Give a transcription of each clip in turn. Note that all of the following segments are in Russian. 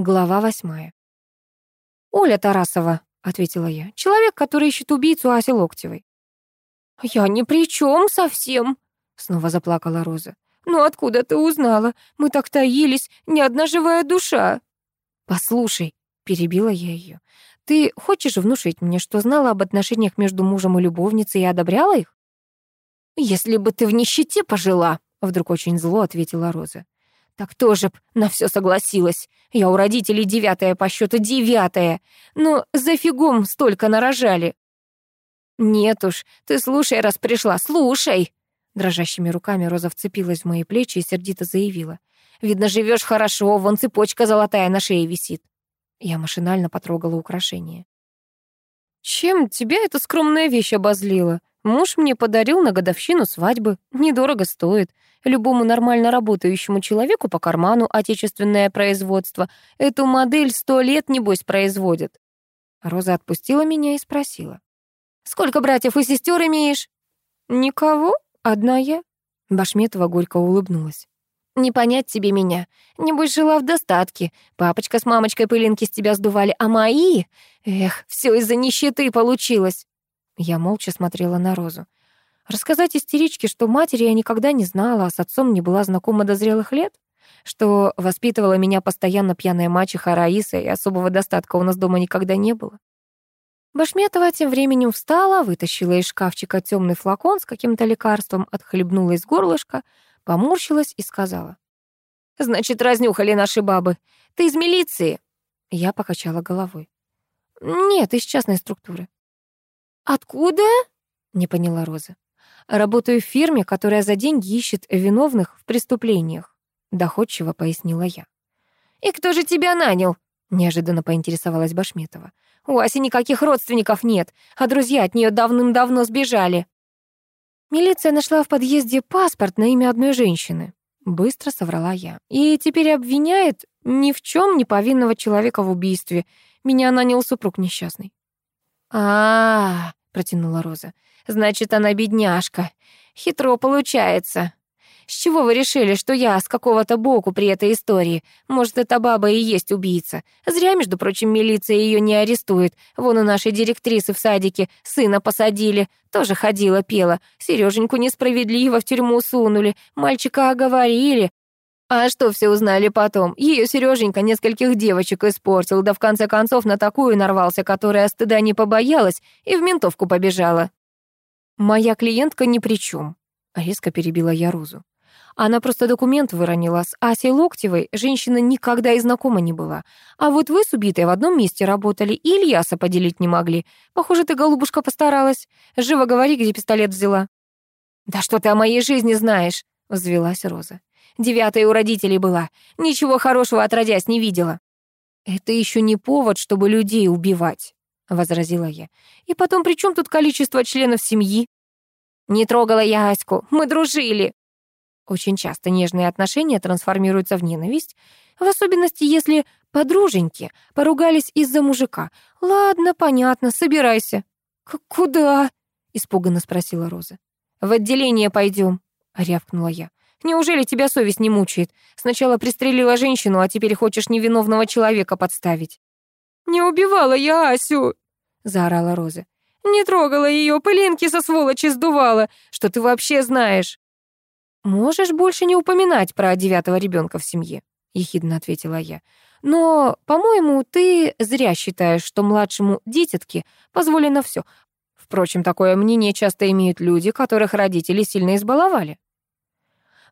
Глава восьмая. «Оля Тарасова», — ответила я, — «человек, который ищет убийцу Аси Локтевой». «Я ни при чем совсем», — снова заплакала Роза. «Ну откуда ты узнала? Мы так таились, ни одна живая душа». «Послушай», — перебила я ее, — «ты хочешь внушить мне, что знала об отношениях между мужем и любовницей и одобряла их?» «Если бы ты в нищете пожила», — вдруг очень зло ответила Роза. Так тоже б на все согласилась. Я у родителей девятая по счету девятая. Но зафигом столько нарожали. Нет уж, ты слушай, раз пришла, слушай. Дрожащими руками Роза вцепилась в мои плечи и сердито заявила. «Видно, живешь хорошо, вон цепочка золотая на шее висит». Я машинально потрогала украшение. «Чем тебя эта скромная вещь обозлила? Муж мне подарил на годовщину свадьбы. Недорого стоит. Любому нормально работающему человеку по карману отечественное производство. Эту модель сто лет, небось, производят. Роза отпустила меня и спросила. «Сколько братьев и сестер имеешь?» «Никого, одна я». Башметова горько улыбнулась. «Не понять тебе меня. Небось, жила в достатке. Папочка с мамочкой пылинки с тебя сдували, а мои... Эх, все из-за нищеты получилось». Я молча смотрела на Розу. Рассказать истеричке, что матери я никогда не знала, а с отцом не была знакома до зрелых лет? Что воспитывала меня постоянно пьяная мачеха Раиса, и особого достатка у нас дома никогда не было? Башметова тем временем встала, вытащила из шкафчика темный флакон с каким-то лекарством, отхлебнула из горлышка, поморщилась и сказала. «Значит, разнюхали наши бабы. Ты из милиции?» Я покачала головой. «Нет, из частной структуры». «Откуда?» — не поняла Роза. Работаю в фирме, которая за деньги ищет виновных в преступлениях», — доходчиво пояснила я. «И кто же тебя нанял?» — неожиданно поинтересовалась Башметова. «У Аси никаких родственников нет, а друзья от нее давным-давно сбежали». Милиция нашла в подъезде паспорт на имя одной женщины. Быстро соврала я. И теперь обвиняет ни в чем не повинного человека в убийстве. Меня нанял супруг несчастный. а, -а, -а протянула Роза. Значит, она бедняжка. Хитро получается. С чего вы решили, что я с какого-то боку при этой истории? Может, эта баба и есть убийца? Зря, между прочим, милиция ее не арестует. Вон у нашей директрисы в садике сына посадили. Тоже ходила, пела. Сереженьку несправедливо в тюрьму сунули. Мальчика оговорили. А что все узнали потом? Ее Сереженька нескольких девочек испортил, да в конце концов на такую нарвался, которая стыда не побоялась и в ментовку побежала. «Моя клиентка ни при чем», — резко перебила я Розу. Она просто документ выронила. С Асей Локтевой женщина никогда и знакома не была. А вот вы с убитой в одном месте работали и Ильяса поделить не могли. Похоже, ты, голубушка, постаралась. Живо говори, где пистолет взяла. «Да что ты о моей жизни знаешь?» — взвелась Роза. «Девятая у родителей была. Ничего хорошего отродясь не видела». «Это еще не повод, чтобы людей убивать». — возразила я. «И потом, при чем тут количество членов семьи?» «Не трогала я Аську, мы дружили!» Очень часто нежные отношения трансформируются в ненависть, в особенности, если подруженьки поругались из-за мужика. «Ладно, понятно, собирайся». «Куда?» — испуганно спросила Роза. «В отделение пойдем», — рявкнула я. «Неужели тебя совесть не мучает? Сначала пристрелила женщину, а теперь хочешь невиновного человека подставить». «Не убивала я Асю!» — заорала Роза. «Не трогала ее, пылинки со сволочи сдувала. Что ты вообще знаешь?» «Можешь больше не упоминать про девятого ребенка в семье», — ехидно ответила я. «Но, по-моему, ты зря считаешь, что младшему дитятке позволено все. Впрочем, такое мнение часто имеют люди, которых родители сильно избаловали».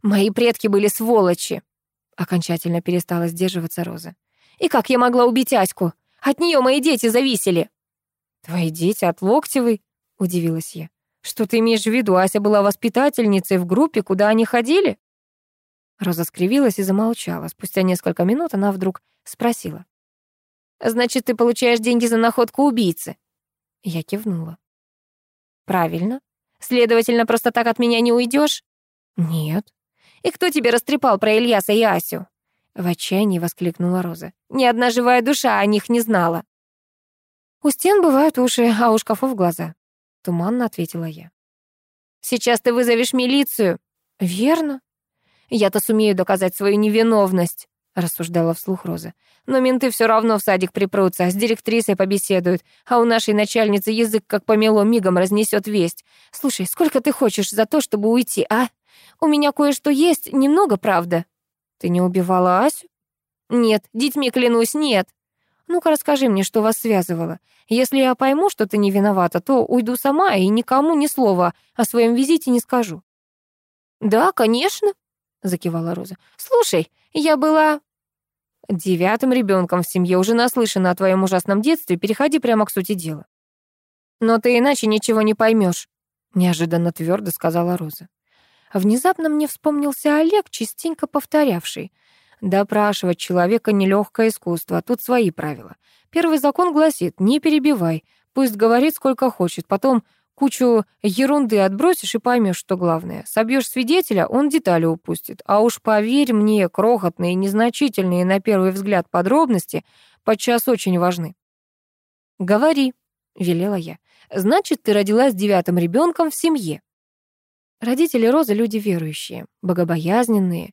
«Мои предки были сволочи», — окончательно перестала сдерживаться Роза. «И как я могла убить Аську? От нее мои дети зависели». «Твои дети от Локтевой?» — удивилась я. «Что ты имеешь в виду? Ася была воспитательницей в группе, куда они ходили?» Роза скривилась и замолчала. Спустя несколько минут она вдруг спросила. «Значит, ты получаешь деньги за находку убийцы?» Я кивнула. «Правильно. Следовательно, просто так от меня не уйдешь? «Нет». «И кто тебе растрепал про Ильяса и Асю?» В отчаянии воскликнула Роза. «Ни одна живая душа о них не знала». «У стен бывают уши, а у шкафов глаза», — туманно ответила я. «Сейчас ты вызовешь милицию». «Верно». «Я-то сумею доказать свою невиновность», — рассуждала вслух Роза. «Но менты все равно в садик припрутся, с директрисой побеседуют, а у нашей начальницы язык как помело мигом разнесет весть. Слушай, сколько ты хочешь за то, чтобы уйти, а? У меня кое-что есть, немного, правда». «Ты не убивала Асю?» «Нет, детьми клянусь, нет». «Ну-ка расскажи мне, что вас связывало. Если я пойму, что ты не виновата, то уйду сама и никому ни слова о своем визите не скажу». «Да, конечно», — закивала Роза. «Слушай, я была...» «Девятым ребенком в семье уже наслышана о твоем ужасном детстве, переходи прямо к сути дела». «Но ты иначе ничего не поймешь», — неожиданно твердо сказала Роза. Внезапно мне вспомнился Олег, частенько повторявший. Допрашивать человека — нелегкое искусство, тут свои правила. Первый закон гласит «не перебивай», пусть говорит сколько хочет, потом Кучу ерунды отбросишь и поймешь, что главное. Собьешь свидетеля, он детали упустит. А уж поверь мне, крохотные, незначительные на первый взгляд подробности подчас очень важны. «Говори», — велела я. «Значит, ты родилась девятым ребенком в семье». Родители Розы — люди верующие, богобоязненные,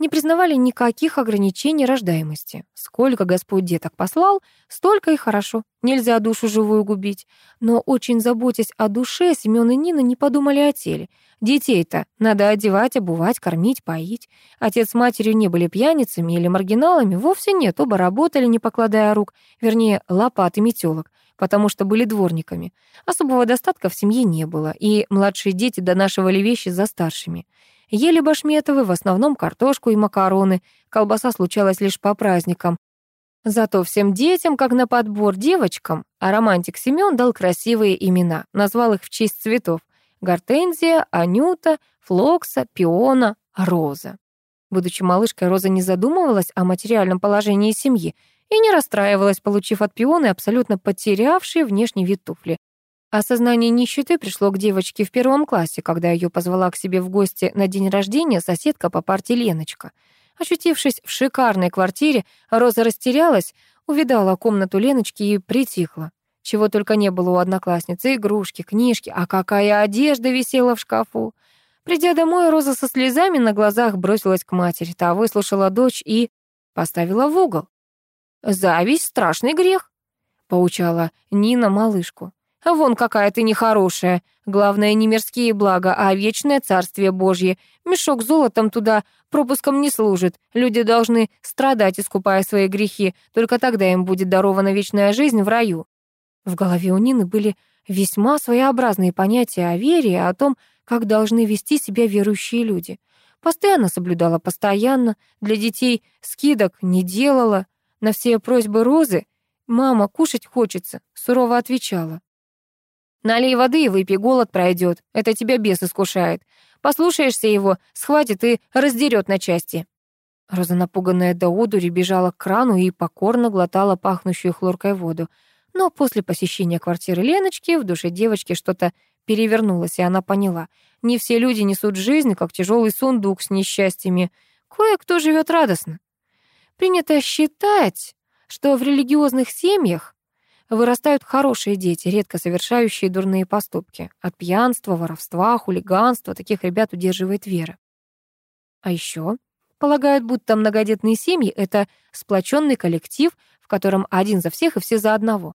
не признавали никаких ограничений рождаемости. Сколько Господь деток послал, столько и хорошо. Нельзя душу живую губить. Но очень заботясь о душе, Семён и Нина не подумали о теле. Детей-то надо одевать, обувать, кормить, поить. Отец с матерью не были пьяницами или маргиналами, вовсе нет, оба работали, не покладая рук, вернее, лопат и метелок, потому что были дворниками. Особого достатка в семье не было, и младшие дети донашивали вещи за старшими. Ели башметовы, в основном картошку и макароны. Колбаса случалась лишь по праздникам. Зато всем детям, как на подбор девочкам, а романтик Семён дал красивые имена, назвал их в честь цветов. Гортензия, Анюта, Флокса, Пиона, Роза. Будучи малышкой, Роза не задумывалась о материальном положении семьи и не расстраивалась, получив от Пионы абсолютно потерявшие внешний вид туфли. Осознание нищеты пришло к девочке в первом классе, когда ее позвала к себе в гости на день рождения соседка по парте Леночка. Очутившись в шикарной квартире, Роза растерялась, увидала комнату Леночки и притихла. Чего только не было у одноклассницы, игрушки, книжки, а какая одежда висела в шкафу. Придя домой, Роза со слезами на глазах бросилась к матери. Та выслушала дочь и поставила в угол. «Зависть — страшный грех», — поучала Нина малышку. Вон какая ты нехорошая. Главное, не мирские блага, а вечное царствие Божье. Мешок золотом туда пропуском не служит. Люди должны страдать, искупая свои грехи. Только тогда им будет дарована вечная жизнь в раю». В голове у Нины были весьма своеобразные понятия о вере и о том, как должны вести себя верующие люди. Постоянно соблюдала постоянно, для детей скидок не делала. На все просьбы Розы «Мама, кушать хочется», сурово отвечала. Налей воды и выпей, голод пройдет. Это тебя бес искушает. Послушаешься его, схватит и раздерет на части». Роза, напуганная до одури, бежала к крану и покорно глотала пахнущую хлоркой воду. Но после посещения квартиры Леночки в душе девочки что-то перевернулось, и она поняла. Не все люди несут жизнь, как тяжелый сундук с несчастьями. Кое-кто живет радостно. Принято считать, что в религиозных семьях вырастают хорошие дети, редко совершающие дурные поступки. От пьянства, воровства, хулиганства таких ребят удерживает вера. А еще полагают, будто многодетные семьи — это сплоченный коллектив, в котором один за всех и все за одного.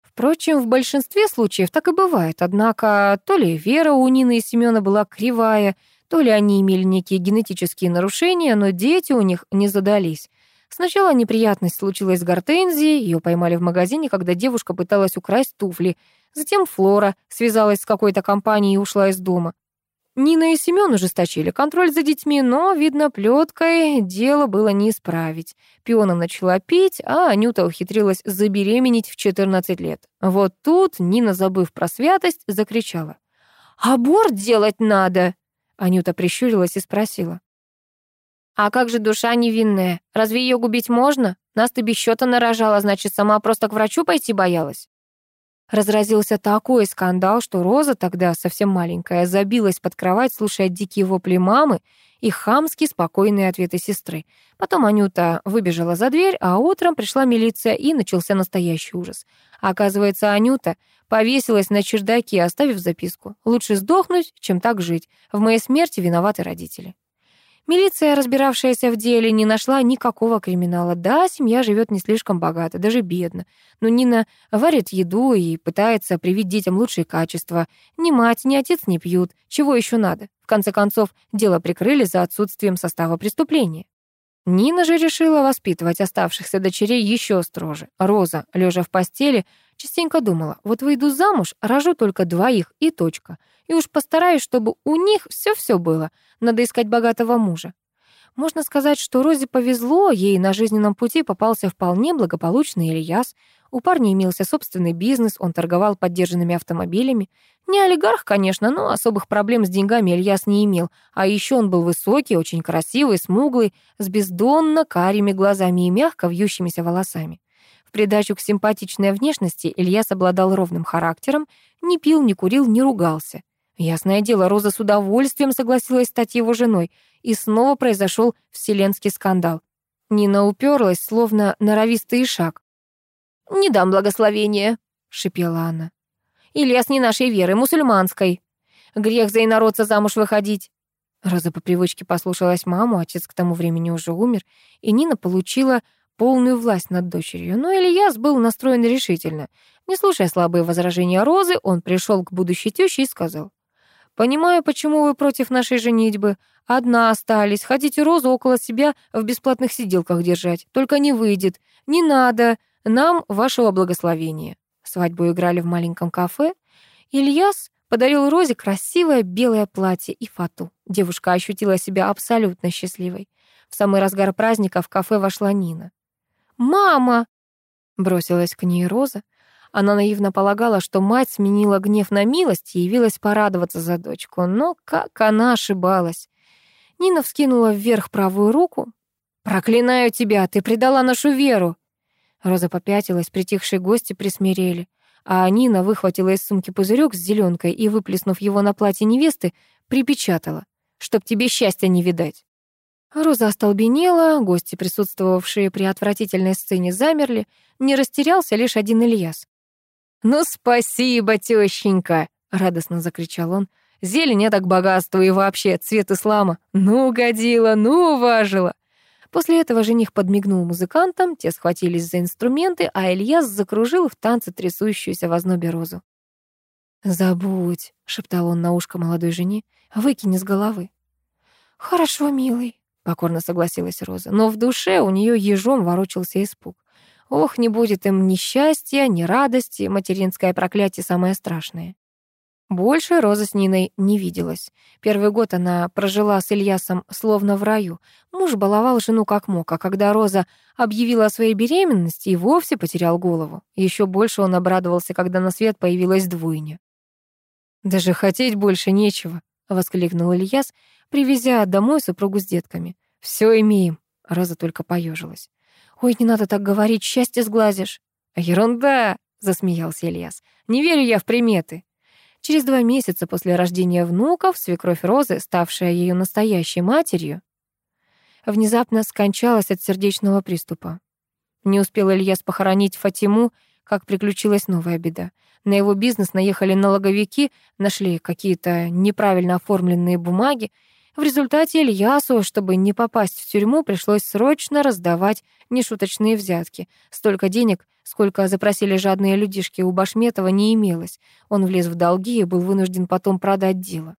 Впрочем, в большинстве случаев так и бывает, однако то ли вера у Нины и Семёна была кривая, то ли они имели некие генетические нарушения, но дети у них не задались. Сначала неприятность случилась с Гортензией, ее поймали в магазине, когда девушка пыталась украсть туфли. Затем Флора связалась с какой-то компанией и ушла из дома. Нина и Семён ужесточили контроль за детьми, но, видно, плеткой дело было не исправить. Пиона начала пить, а Анюта ухитрилась забеременеть в 14 лет. Вот тут Нина, забыв про святость, закричала. «Аборт делать надо!» Анюта прищурилась и спросила. А как же душа невинная? Разве ее губить можно? Нас ты без счета нарожала, значит, сама просто к врачу пойти боялась. Разразился такой скандал, что Роза, тогда совсем маленькая, забилась под кровать, слушая дикие вопли мамы и хамские спокойные ответы сестры. Потом Анюта выбежала за дверь, а утром пришла милиция, и начался настоящий ужас. Оказывается, Анюта повесилась на чердаке, оставив записку. «Лучше сдохнуть, чем так жить. В моей смерти виноваты родители». Милиция, разбиравшаяся в деле, не нашла никакого криминала. Да, семья живет не слишком богато, даже бедно. Но Нина варит еду и пытается привить детям лучшие качества. Ни мать, ни отец не пьют. Чего еще надо? В конце концов, дело прикрыли за отсутствием состава преступления. Нина же решила воспитывать оставшихся дочерей еще строже. Роза, лежа в постели, частенько думала, вот выйду замуж, рожу только двоих и точка. И уж постараюсь, чтобы у них все-все было. Надо искать богатого мужа. Можно сказать, что Розе повезло, ей на жизненном пути попался вполне благополучный Ильяс. У парня имелся собственный бизнес, он торговал поддержанными автомобилями. Не олигарх, конечно, но особых проблем с деньгами Ильяс не имел. А еще он был высокий, очень красивый, смуглый, с бездонно карими глазами и мягко вьющимися волосами. Придачу к симпатичной внешности Ильяс обладал ровным характером, не пил, не курил, не ругался. Ясное дело, Роза с удовольствием согласилась стать его женой, и снова произошел вселенский скандал. Нина уперлась, словно норовистый шаг. «Не дам благословения», — шипела она. «Ильяс не нашей веры, мусульманской. Грех за инородца замуж выходить». Роза по привычке послушалась маму, отец к тому времени уже умер, и Нина получила полную власть над дочерью. Но Ильяс был настроен решительно. Не слушая слабые возражения Розы, он пришел к будущей тёще и сказал. «Понимаю, почему вы против нашей женитьбы. Одна остались. Хотите Розу около себя в бесплатных сиделках держать. Только не выйдет. Не надо. Нам вашего благословения. Свадьбу играли в маленьком кафе. Ильяс подарил Розе красивое белое платье и фату. Девушка ощутила себя абсолютно счастливой. В самый разгар праздника в кафе вошла Нина. «Мама!» — бросилась к ней Роза. Она наивно полагала, что мать сменила гнев на милость и явилась порадоваться за дочку. Но как она ошибалась. Нина вскинула вверх правую руку. «Проклинаю тебя, ты предала нашу веру!» Роза попятилась, притихшие гости присмирели, а Нина выхватила из сумки пузырек с зеленкой и, выплеснув его на платье невесты, припечатала, чтоб тебе счастья не видать. Роза остолбенела, гости, присутствовавшие при отвратительной сцене, замерли, не растерялся лишь один Ильяс. «Ну, спасибо, тещенька!» — радостно закричал он. «Зелень — это к богатству и вообще цвет ислама. Ну, угодила, ну, уважила!» После этого жених подмигнул музыкантам, те схватились за инструменты, а Ильяс закружил в танце трясущуюся в ознобе розу. «Забудь», — шептал он на ушко молодой жене, — «выкини с головы». «Хорошо, милый», — покорно согласилась Роза, но в душе у нее ежом ворочался испуг. Ох, не будет им ни счастья, ни радости, материнское проклятие самое страшное. Больше Роза с Ниной не виделась. Первый год она прожила с Ильясом словно в раю. Муж баловал жену как мог, а когда Роза объявила о своей беременности, и вовсе потерял голову. Еще больше он обрадовался, когда на свет появилась двойня. «Даже хотеть больше нечего», — воскликнул Ильяс, привезя домой супругу с детками. «Все имеем», — Роза только поежилась. «Ой, не надо так говорить, счастье сглазишь». «Ерунда», — засмеялся Ильяс. «Не верю я в приметы». Через два месяца после рождения внуков свекровь Розы, ставшая ее настоящей матерью, внезапно скончалась от сердечного приступа. Не успел Ильяс похоронить Фатиму, как приключилась новая беда. На его бизнес наехали налоговики, нашли какие-то неправильно оформленные бумаги. В результате Ильясу, чтобы не попасть в тюрьму, пришлось срочно раздавать нешуточные взятки. Столько денег Сколько запросили жадные людишки, у Башметова не имелось. Он влез в долги и был вынужден потом продать дело.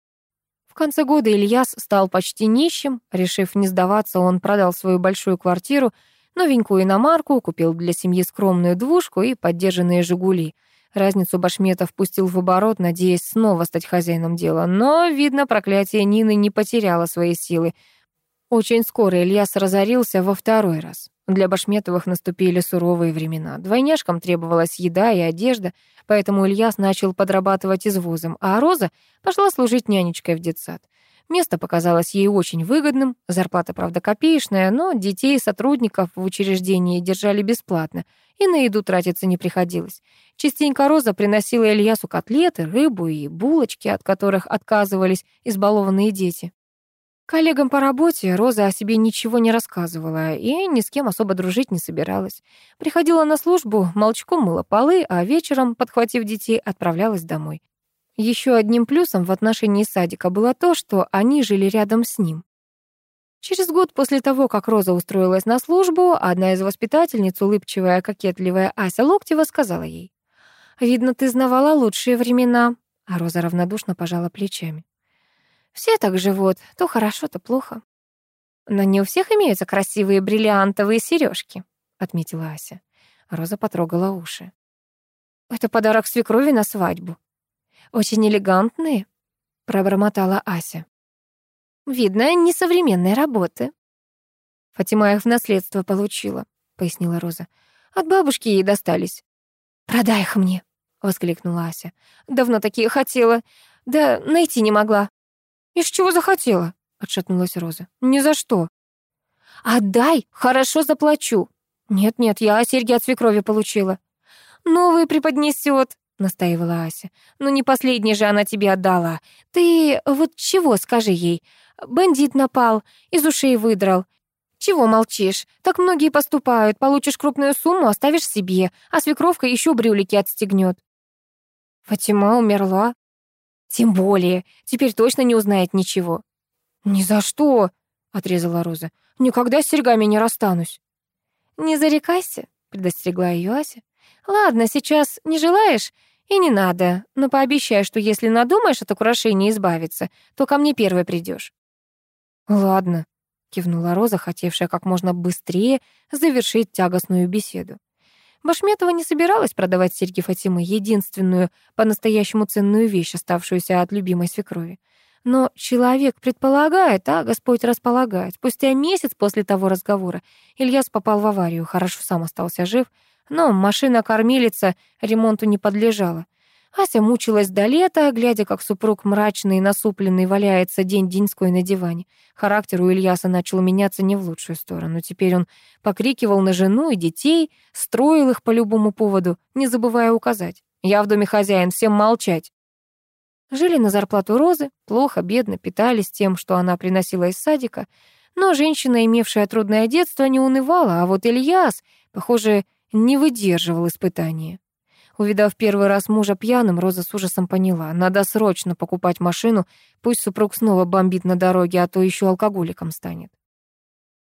В конце года Ильяс стал почти нищим. Решив не сдаваться, он продал свою большую квартиру, новенькую иномарку, купил для семьи скромную двушку и поддержанные «Жигули». Разницу Башметов пустил в оборот, надеясь снова стать хозяином дела. Но, видно, проклятие Нины не потеряло своей силы. Очень скоро Ильяс разорился во второй раз. Для Башметовых наступили суровые времена. Двойняшкам требовалась еда и одежда, поэтому Ильяс начал подрабатывать извозом, а Роза пошла служить нянечкой в детсад. Место показалось ей очень выгодным, зарплата, правда, копеечная, но детей и сотрудников в учреждении держали бесплатно, и на еду тратиться не приходилось. Частенько Роза приносила Ильясу котлеты, рыбу и булочки, от которых отказывались избалованные дети. Коллегам по работе Роза о себе ничего не рассказывала и ни с кем особо дружить не собиралась. Приходила на службу, молчком мыла полы, а вечером, подхватив детей, отправлялась домой. Еще одним плюсом в отношении садика было то, что они жили рядом с ним. Через год после того, как Роза устроилась на службу, одна из воспитательниц, улыбчивая, кокетливая Ася Локтева, сказала ей. «Видно, ты знавала лучшие времена». А Роза равнодушно пожала плечами. «Все так живут, то хорошо, то плохо». «Но не у всех имеются красивые бриллиантовые сережки, отметила Ася. Роза потрогала уши. «Это подарок свекрови на свадьбу». «Очень элегантные», — пробормотала Ася. Видно, несовременной работы. Фатима их в наследство получила, пояснила Роза. От бабушки ей достались. Продай их мне, воскликнула Ася. Давно такие хотела, да найти не могла. Из чего захотела? отшатнулась Роза. Ни за что. Отдай, хорошо заплачу. Нет-нет, я серьги от свекрови получила. Новые преподнесет, настаивала Ася. Ну не последний же она тебе отдала. Ты вот чего, скажи ей? Бандит напал, из ушей выдрал. Чего молчишь? Так многие поступают. Получишь крупную сумму, оставишь себе, а свекровка еще брюлики отстегнет. Фатима умерла. Тем более, теперь точно не узнает ничего. Ни за что, отрезала Роза. Никогда с серьгами не расстанусь. Не зарекайся, предостерегла ее Ася. Ладно, сейчас не желаешь? И не надо, но пообещай, что если надумаешь от украшения избавиться, то ко мне первой придешь. «Ладно», — кивнула Роза, хотевшая как можно быстрее завершить тягостную беседу. Башметова не собиралась продавать серьги Фатимы, единственную по-настоящему ценную вещь, оставшуюся от любимой свекрови. Но человек предполагает, а Господь располагает. Спустя месяц после того разговора Ильяс попал в аварию, хорошо сам остался жив, но машина-кормилица ремонту не подлежала. Ася мучилась до лета, глядя, как супруг мрачный и насупленный валяется день-деньской на диване. Характер у Ильяса начал меняться не в лучшую сторону. Теперь он покрикивал на жену и детей, строил их по любому поводу, не забывая указать. «Я в доме хозяин, всем молчать!» Жили на зарплату Розы, плохо, бедно, питались тем, что она приносила из садика. Но женщина, имевшая трудное детство, не унывала, а вот Ильяс, похоже, не выдерживал испытания. Увидав первый раз мужа пьяным, Роза с ужасом поняла. Надо срочно покупать машину, пусть супруг снова бомбит на дороге, а то еще алкоголиком станет.